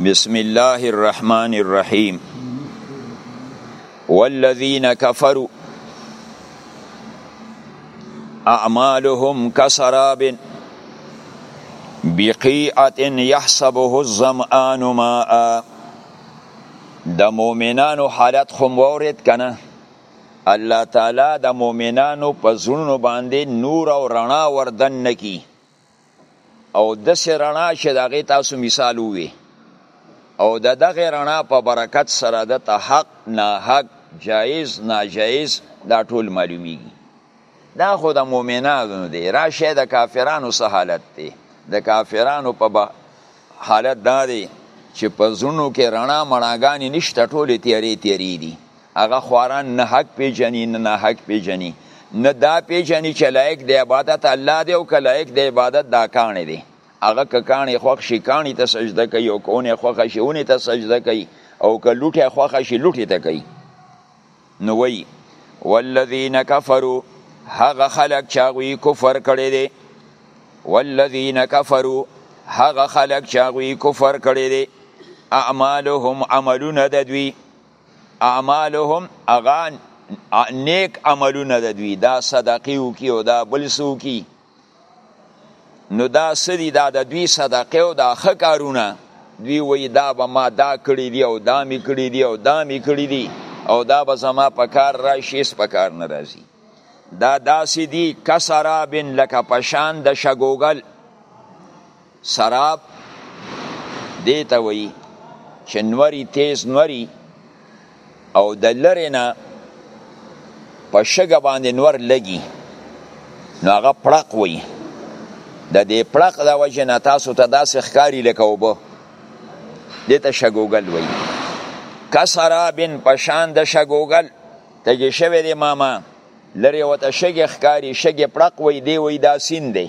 بسم الله الرحمن الرحيم والذين كفروا أعمالهم كسراب بقيعة يحسبه الظمآن ماء د مؤمنانو حالت خم وورد کنه الله تعالی د مؤمنانو په زړونو باندې نور او رڼا ور دننه کړي او داسې رڼا چې د هغې تاسو مثال ووي او د دغه رڼا په برکت سره د ته حق ناحق جایز ناجایز دا ټول معلومیږي دا خو د مؤمنانو دی راشه د کافرانو څه حالت دی د کافرانو په حالت دا دی چې په زونو کې رڼا مړاګانې نشته ټولې تیارې تیارې دي هغه خواران نه حق پیژني نه ناحق پیژني نه دا پیژني چې لایق د عبادت الله دی او که لایق د عبادت دا کاڼی دی هغه که کاڼی خوښ شي کاڼي ته سجده کوي او که اونې خوښه شي اونې ته سجده کوي او که لوټی خوښه شي لوټي ته کوي نو وی والذین کفروا هغه خلک چې هغوی کفر کړی دی والذین کفروا هغه خلک چې هغوی کفر کړی دی اعمالهم عملونه د دوی اعمالهم اغا نیک عملونه د دوی دا صدقې وکي او دا بل څه وکي نو دا څه دي دا د دوی صدقې او دا ښه کارونه دوی وایي دا به ما دا کړي دي او دا مې کړي دي او دا مې کړي دي او دا به زما په کار راشي هېڅ په کار نه راځي دا داسې دي کسرابن لکه پشان د شګوګل سراب دیتا وی چې نوری تیز نوری او د لری نه په شګه باندې نور لګي نو هغه پړق وي د دې پړق د وجه نه تاسو ته داسې ښکاری لکه وبو دې ته شګوګل وي کسرابن پشان د شګوګل ته چې شوی دی ماما لري وته شګه ښکاری شګه پړق وي دی وي دا سین دی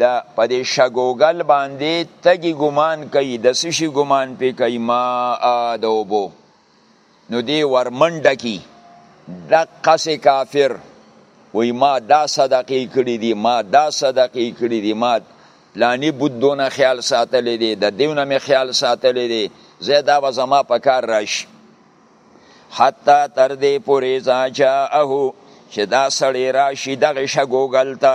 د په دې شګوګل باندې تګي ګمان کوي د سشي ګمان پې کوي ما د اوبو نو دی ورمنډه کی د قص کافر وی ما دا صدقه کړی دی ما دا صدقه کړی دی ما پلانی بودونه خیال ساتلې دی د دیونه می خیال ساتلې دی زیاده و زما په کار راشي حتی تر دې پورې ځا چا اهو چې دا سړی راشي دغه شګوګل ته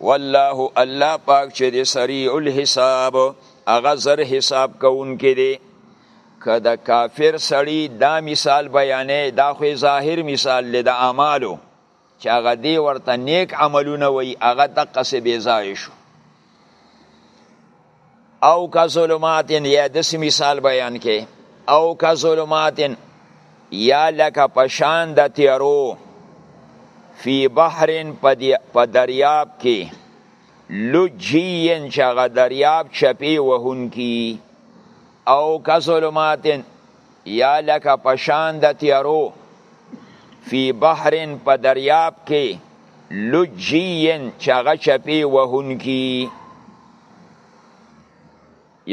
والله الله پاک چې د سریع الحساب هغه زر حساب کوونکی دی که د کافر سړی دا مثال بیانې دا خو ظاهر مثال دی د اعمالو چې هغه دی ورته نیک عملونه وي هغه دقسې بې ځایه شو او که ظلمات یا داسې مثال بیان کې او که ظلمات یا لکه پشان د تیارو فی بحر په دریاب کې لجین چې هغه دریاب چپې وهونکي او که ظلمات یا لکه پشان د تیارو فی بحر په دریاب کې لجین چې هغه چپې وهونکي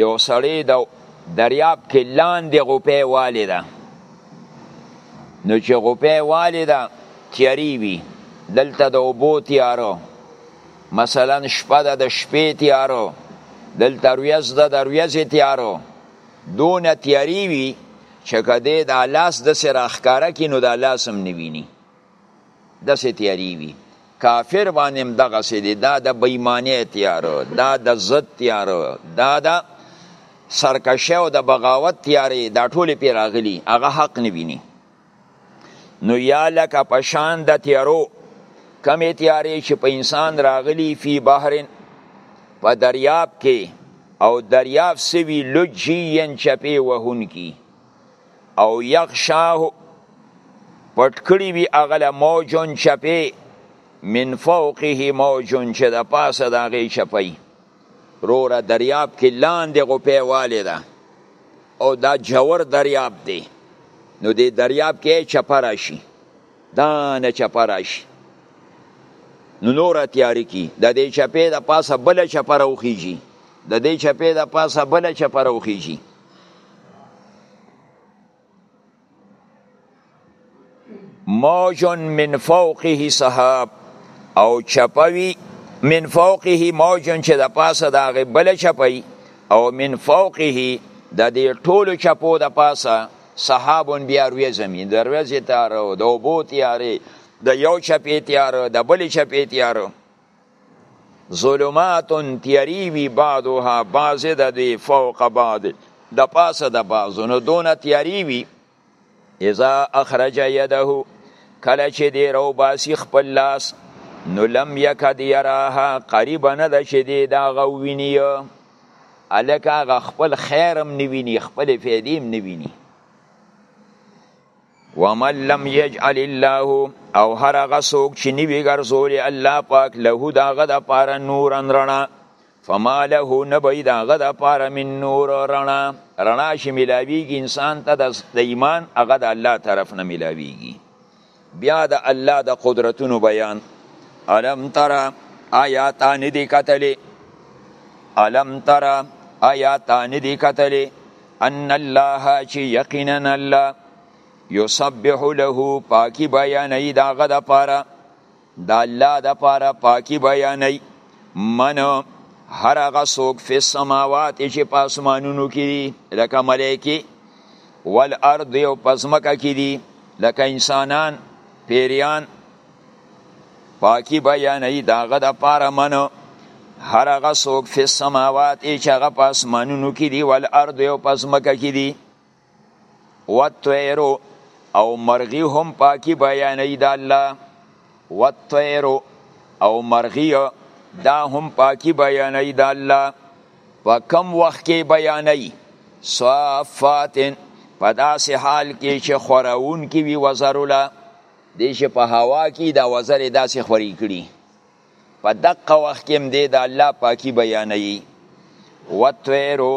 یو سړی د دریاب کې لاندې غوپې والې ده نو چې غوپې والې ده تیاری وي دلته د اوبو تیارو مثلا شپه ده د شپې تیارو دلته ریاض ده د ریاض تیارو دون تیاری وي چې کده د لاس د سره اخکاره کې نو د لاس هم نویني داسې تیارې وي کافر باندې هم دغسې دی دا د بېمانۍ تیاره دا د ضد تیاره دا د سرکشۍ او د بغاوت تیارې دا ټولې پرې راغلي هغه حق نه ویني نو یا لکه په شان د تیارو کمې تیارې چې په انسان راغلي فی بحرن په دریاب کې او دریاب سوي لجین چپې وهونکي او یغشاه پټ کړی وی اغله موجون چپی من فوقه موجون چې د پاسه د هغې چپی روره دریاب کې لاندې غوپې والې ده او دا جوور دریاب دی نو دی دریاب کې چپه راشي دا نه چپه راشي نو نوره تیاری کی د دې چپې د پاسه بله چپه راوخیږي د دې چپې د پاسه بله چپه راوخیږي موج من فوقه صحاب او چپوي من فوقه موج چې د پاسه د هغه بل چپي او من فوقه د دې ټولو چپو د پاسه صحاب بیا روی زمین د ورځې تیاره د اوبو تیارې د یو چپې تیاره د بل چپې تیاره ظلمات تیری وی بعضها بعض د دوی فوق بعض د پاسه د بعضو نو دونه تیاری وی اذا اخرج یده کله چې دی رو باسی خپل لاس نو لم یکد یراها قریب نه ده چې دی دا غوینی الکه هغه خپل خیرم نویني خپل فیدیم نویني ومن لم یجعل الله او هر هغه څوک چې نیوی ګرځولې الله پاک له دا غدا پاره نور رڼا فما له نبی دا غدا پاره من نور رڼا رڼا چې ملاویږي انسان ته د ایمان هغه د الله طرف نه ملاویږي بیا د الله د قدرتونو بیان الم ترى آیات ان دي کتلې الم ترى آیات ان دي کتلې ان الله چې یقینا الله یسبح له پاکی بیانې دا غد پاره دا الله د پاره پاکی بیانې من هر هغه څوک په سماوات چې په اسمانونو کې دي لکه ملایکی والارض او پزمکه کې دي لکه انسانان پیریان پاکی بیانوي دا غد پاره منو هر هغه څوک فی السماوات چې هغه په اسمانونو کې دي ول ارض او په ځمکه کې دي وتویرو او مرغی هم پاکی بیانوي د الله وتویرو او مرغی دا هم پاکی بیانوي د الله په کم وخت کې بیانوي صافات په داسې حال کې چې خوراون کې وي وزرلا دی چې په هوا کې دا وزرې داسې خوري کړي په دقه وخت کې هم دی د الله پاکي بیانوي وطیرو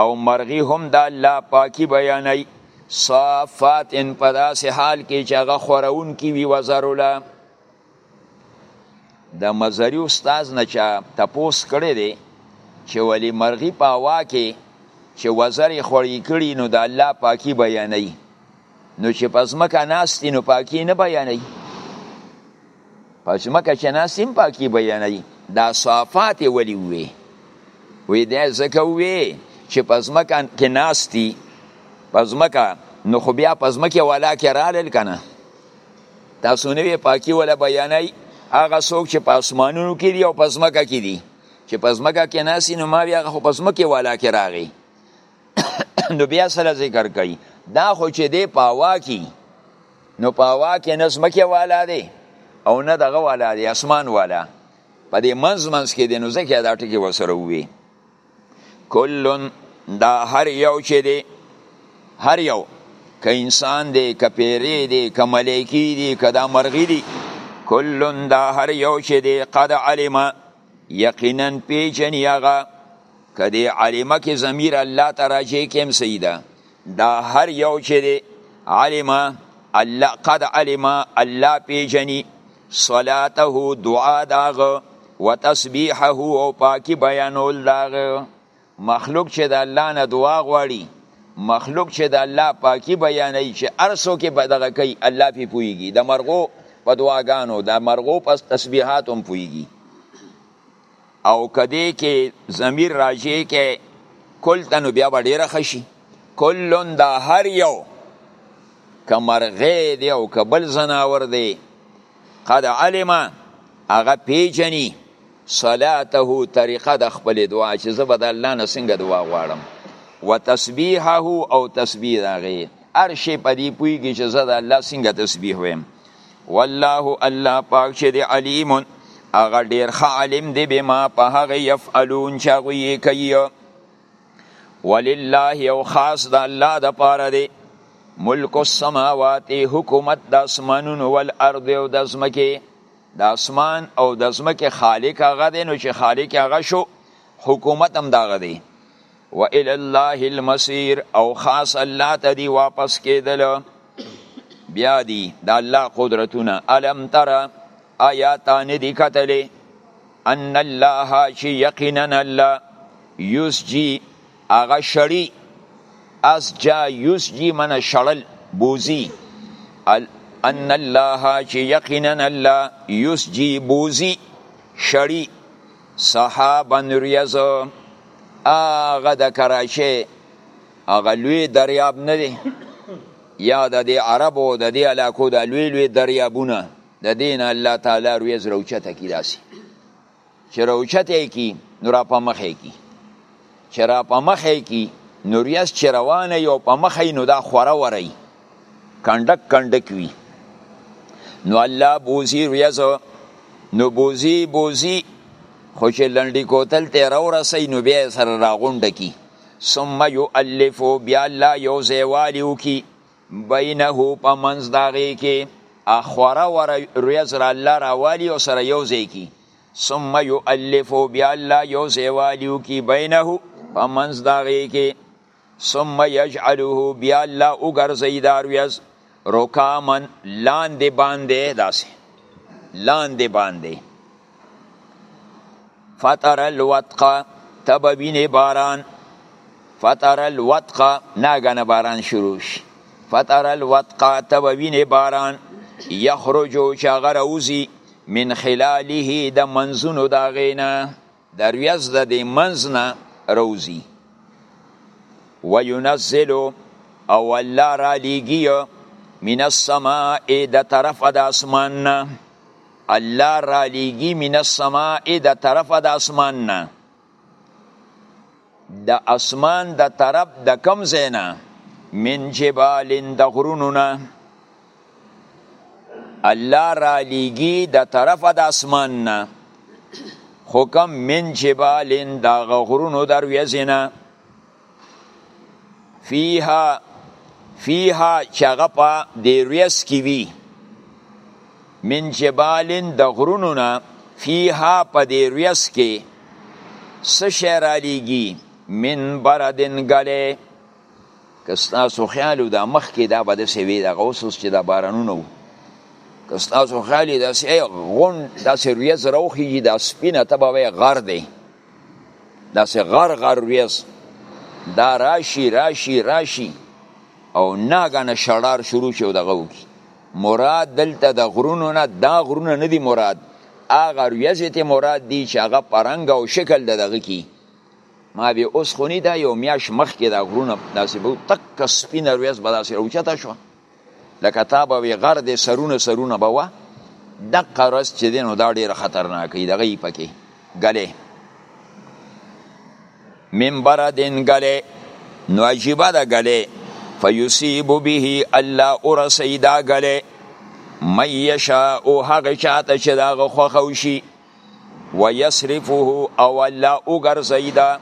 او مرغي هم د الله پاکي بیانوي صافات ان په داسې حال کې چې هغه خورون کې وي وزرو له د مزری استاد نه چا تپوس کړی دی چې ولی مرغي په هوا کې چې وزرې خوري کړي نو د الله پاکي بیانوي نو چې په ځمکه ناست نو پاکي نه بیانوي په ځمکه چې ناست هم پاکي بیانوي دا صافات یې ولي ووې وی دا ځکه ووې چې په ځمکه کې ناست دي په ځمکه نو خو بیا په ځمکه والا کې رالل که نه تاسو نه وی پاکي ولا بیانوي هغه څوک چې په اسمانونو کې دي او په ځمکه کې دي چې په ځمکه کې ناست نو ما بیا خو په ځمکه والا کې راغی نو بیا سره ذکر کوي دا خو چې دی په هوا کې نو په هوا کې نه ځمکې والا دی او نه دغه والا دی اسمان والا په دې منځ منځ کې دی نو ځکه دا ټکي ورسره ووي کلون دا هر یو چې دی هر یو که انسان دی که پیری دی که ملیکی دی که دا مرغی دی کلون دا هر یو چې دی قد علم یقینا پیجن یغا که دی علمه کې ضمیر الله ته راجع کیم صحیح ده دا هر یو چې دی علمه الله قد علمه الله پیژني صلاته دعا داغه وتسبیحه او پاکي بیانول داغه مخلوق چې د الله نه دعا غواړي مخلوق چې د الله پاکي بیانوي چې ارسو کې بدغه کوي الله پی پويږي د مرغو په دعاګانو د مرغو په تسبیحات هم پويږي او کدی کې ضمیر راجع کې کل ته نو بیا به ډېره ښه شي کلون دا هر یو که مرغې دی او که بل ځناور دی قد علمه هغه پیژني صلاته طریقه د خپل دعا چې زه به د الله نه څنګه دعا غواړم وتسبیحه او تسبیح هغې هر شی په دې پوهېږي چې زه د الله څنګه تسبیح ویم والله الله پاک چې دی علیم هغه ډیر ښه عالم دی به ما په هغه یفعلون چې هغه یې کوي ولله او خاص د الله د پاره دی ملک السماوات حکومت د اسمانونو والارض او د زمکه د اسمان او د زمکه خالق هغه دی نو چې خالق هغه شو حکومت هم داغه دی و الى الله المسير او خاص الله ته دی واپس کېدل بیا دی د الله قدرتونه الم تر آیا تا نه دی کتلی ان الله چې یقینا الله یسجی هغه شړی اس جا یسجی من شړل بوزی ان الله چې یقینا الله یسجی بوزی شړی صحابن ریاض آغا د کراچه هغه لوی دریاب نه دی یا د دې عربو د دې علاقو د لوی لوی دریابونه د دین الله تعالی رویز روچته کی داسي چې روچته کی نور په مخه کی چې را په مخه کی نوریاس چې روانه یو په مخه نو دا خوره وری کندک کندک وی نو الله بوزي ریاض نو بوزي بوزي خو چې لنډی کوتل ته را ورسې نو بیا سره راغونډ کی ثم یؤلفو بیا الله یو ځایوالي وکړي بینه په منځ د هغې کې اخوره وره ریځ را الله راوالي او سره یو ځای کړي ثم یؤلفو بیا الله یو ځایوالي وکړي بینه په منځ د هغې کې ثم یجعله بیا الله وګرځوي دا ریځ رکامن لاندې باندې داسې لاندې باندې فتر الوتقه تب وینې باران فتر الوتقه ناګنه باران شروع شي فتر الوتقه تب وینې باران یخرجو چې هغه راوځي من خلاله د منځونو د هغې نه د ریاض د دې منځ نه روزي وینزل او الله را لیږي من السماء د طرف د اسمان نه الله را لیږي من السماء د طرف د اسمان نه د اسمان د طرف د کم زینا من جبال د غرونونا الله را لیږي د طرف د اسمان نه خو کم من جبال د غرونو در ویزنا فیها فیها چغه په دیریس کی وی من جبال د غرونو نه فیها په دې ریس کې څه شی رالیږي من بردن ګلې که ستاسو خیال و دا مخکې دا به داسې وي دغه اوس اوس چې دا بارانونه وو که ستاسو خیال یې داسې غونډ داسې ریځ راوخیږي دا سپینه ته به وایې غر دی داسې غر غر ریځ دا راشي راشي راشي او ناګنه شړار شروع شي او دغه وکړي مراد دلته د غرونو نه دا غرونه نه دي مراد هغه ریاضې ته مراد دي چې هغه په رنګ او شکل د دغه کی ما به اوس خونی دا یو میاش مخ کې دا غرونه داسې به تک سپینه ریاض به داسې روچته شو لکه تا به وی غر دې سرونه سرونه به وه دقه رس چې دی نو دا ډېره خطرناکه دغه یې پکې ګلې من بردن ګلې نو عجیبه ده ګلې فیصیب به الله ورسی دا ګلې من یشاء هغه چاته چې د هغه خوښه وشي ویصرفه او الله وګرځوي دا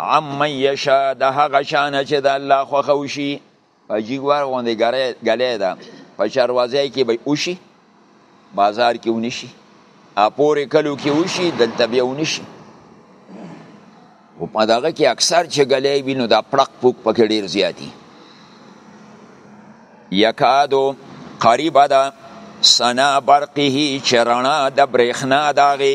عمن یشاء د هغه چا نه چې د الله خوښه وشي په جیګوار غوندې ګلی ده په چاروازی کې به اوشي بازار کې ونشي اپورې کلو کې وشي دلته بیا ونشي په دغه کې اکثر چې ګلی وي نو دا پړق پوک پکې ډېر زیاتي یکادو قریبه ده سنا برقه چې رڼا د برېښنا داغې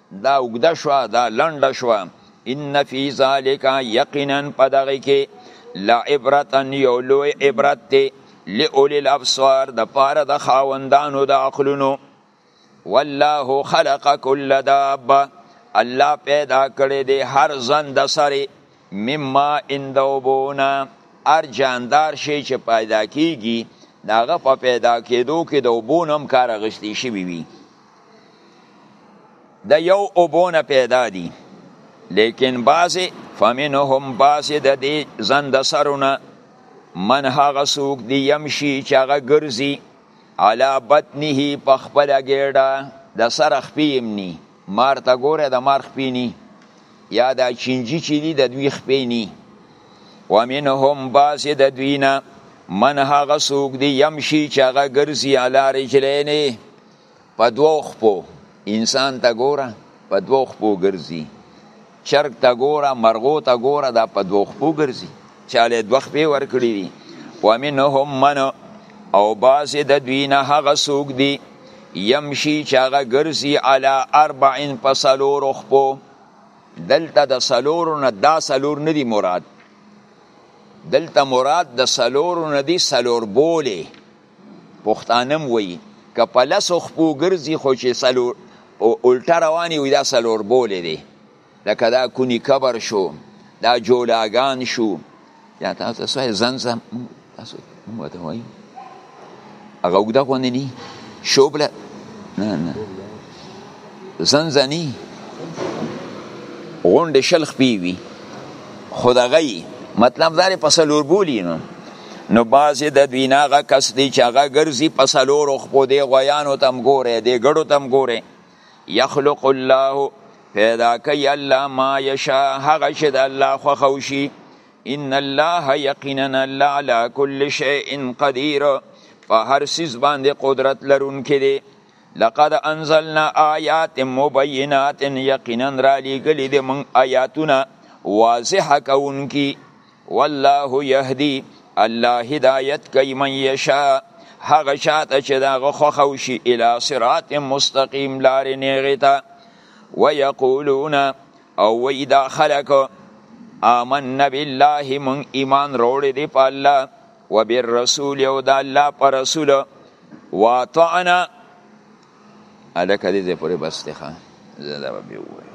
دا اوږده شوه دا لنډه شوه ان فی ذالک یقینا په دغه کې لعبرتا یو لوی عبرت دی لئولی الابصار د پاره د خاوندانو د عقلونو والله خلق کل دابه الله پیدا کړی دی هر ځن د سره مما اندوبونه هر جاندار شي چې پیدا کیږي داغه په پیدا کېدو کې د اوبونم کار غشتي شوي وي د یو اوبونه پیدا دي لیکن بعضې فمنهم بعضې د دې زند سرونه من هغه څوک دی یمشي چې هغه ګرځي علا بطنه په خپله ګېډه د سره خپې هم ني مار ته ګوره د مار خپې ني یا دا چینجي چې دي د دوی خپې ني ومنهم بعضې د دوی نه من هغه څوک دی یمشي چې هغه ګرځي علا رجلینې په دوو خپو انسان ته ګوره په دوو خپو ګرځي چرګ ته ګوره مرغو ته ګوره دا په دوو خپو ګرځي چاله دوه خپې ورکړي دي ومنهم من او باز د دوی نه هغه سوق دي يمشي چې هغه ګرځي على اربع په سلور خپو دلته د سلور نه دا سلور نه دي مراد دلته مراد د سلور نه دي سلور بوله پښتانم وایي که په لسو خپو ګرځي خو چې څلور الټه رواني وي دا څلور بولې دی لکه دا کونی کبر شو دا جولاګان شو یا تاسو څه زمزم تاسو موږ ته وایي هغه وګدا غونې نه شوبله نه نه زنځنی غونډې شل خپې وي خو دغه یي مطلب دا دی په څلور بولي نو نو بعضې د دوی نه هغه کس دی چې هغه ګرځي په څلورو خپو دی غویانو ته هم ګورې دی ګړو ته هم ګورې یخلق الله پیدا کوي الله ما یشا هغه چې د الله خوښه وشي ان الله یقینا الله علی کل شیء قدیر په هر څیز باندې قدرت لرونکی دی لقد انزلنا آیات مبینات یقینا را لګلی د من آیاتونه واضح کونکی والله یهدی الله هدایت کوي من یشا هغه چاته چې دغه خوښه وشي الی صراط مستقیم لارې نیغې ته ویقولون او وی دا خلک آمنا بالله من ایمان روړې دی په الله وبالرسول او د الله پر رسول واطعنا الکه دې پورې بس دی ښه زه دا به ووایم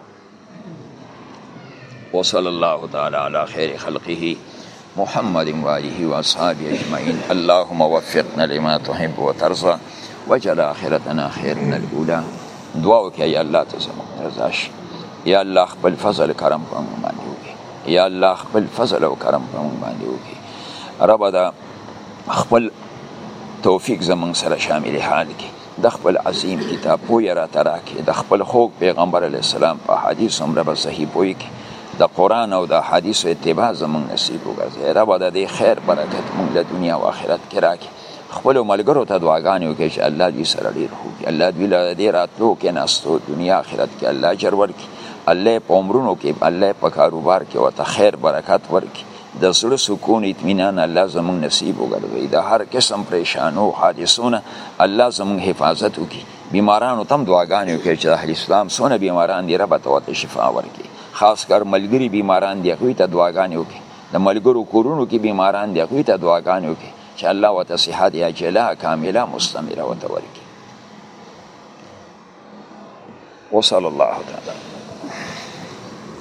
وصلى الله تعالى على خير خلقه محمد وآله وأصحابه أجمعين اللهم وفقنا لما تحب وترضى وجل آخرتنا خير من الأولى دعاو کې یا الله ته زموږ رضا شي یا الله خپل فضل کرم په موږ باندې وکړي یا الله خپل فضل او کرم په موږ باندې وکړي رب دا خپل توفیق زمون سره شامل حال کی د خپل عظیم کتاب پوی را تراکی د خپل خوږ پیغمبر علی السلام په حدیث هم رب صحیح پوی کی د قران او د حدیث اتباع زمون نصیب وګرځي رب د دې خیر برکت مونږ له دنیا او آخرت کې راکړي خپل ملګرو ته دعاګانې وکړي چې الله دې سره ډیر خو الله دې له دې راتلو کې ناستو دنیا آخرت کې الله اجر ورکړي الله په عمرونو کې الله په کاروبار کې وته خیر برکت ورکړي د زړه سکون اطمینان الله زموږ نصیب وګرځي د هر قسم پریشانو حادثونه الله زموږ حفاظت وکړي بیمارانو تم دعاګانې وکړي چې اهل اسلام سونه بیماران دي رب ته شفا ورکړي خاص کر ملګری بیماران دي هغوی ته دعاګانې وکړي د ملګرو کورونو کې بیماران دي هغوی ته دعاګانې وکړي چې الله ورته صحت عاجله کامله مستمره ورته ورکړي وصلی الله تعالی